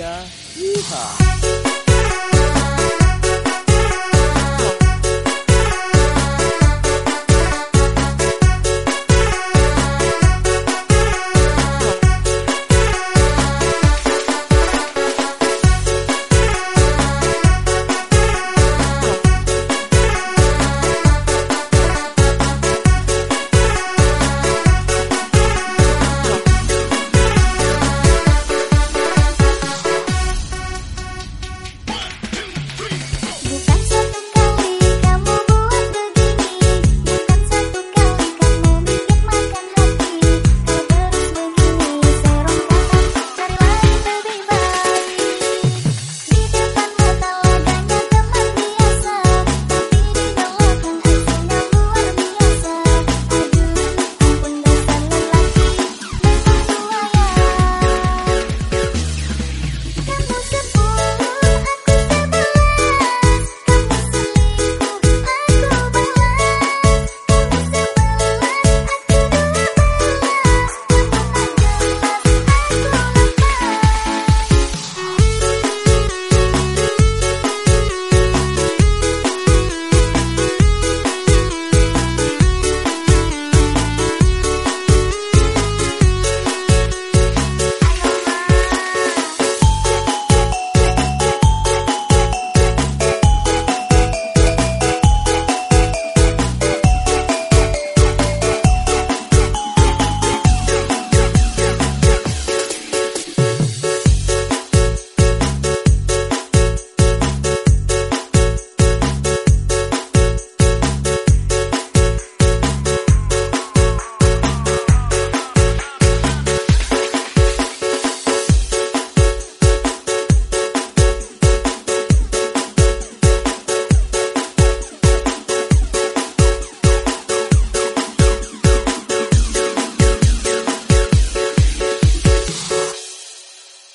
家，一。